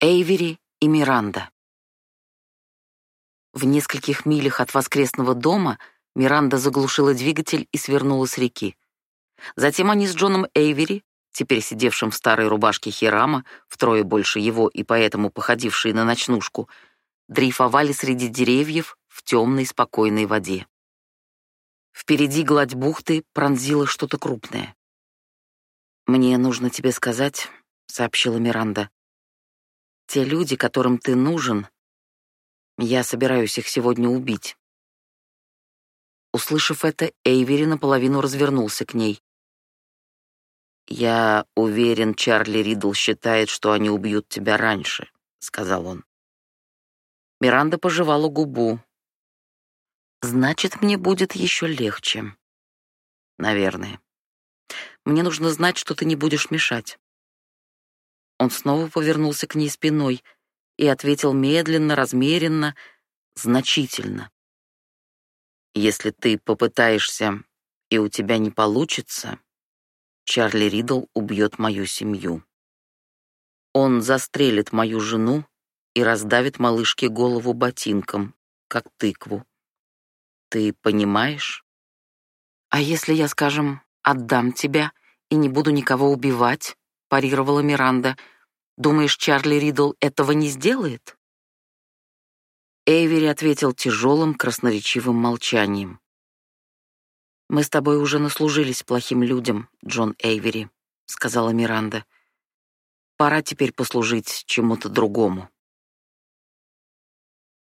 Эйвери и Миранда. В нескольких милях от воскресного дома Миранда заглушила двигатель и свернула с реки. Затем они с Джоном Эйвери, теперь сидевшим в старой рубашке Хирама, втрое больше его и поэтому походившей на ночнушку, дрейфовали среди деревьев в темной спокойной воде. Впереди гладь бухты пронзила что-то крупное. «Мне нужно тебе сказать», — сообщила Миранда. «Те люди, которым ты нужен, я собираюсь их сегодня убить». Услышав это, Эйвери наполовину развернулся к ней. «Я уверен, Чарли Ридл считает, что они убьют тебя раньше», — сказал он. Миранда пожевала губу. «Значит, мне будет еще легче». «Наверное. Мне нужно знать, что ты не будешь мешать». Он снова повернулся к ней спиной и ответил медленно, размеренно, значительно. «Если ты попытаешься, и у тебя не получится, Чарли Ридл убьет мою семью. Он застрелит мою жену и раздавит малышке голову ботинком, как тыкву. Ты понимаешь? А если я, скажем, отдам тебя и не буду никого убивать, парировала Миранда. Думаешь, Чарли Ридл этого не сделает? Эйвери ответил тяжелым, красноречивым молчанием. Мы с тобой уже наслужились плохим людям, Джон Эйвери, сказала Миранда. Пора теперь послужить чему-то другому.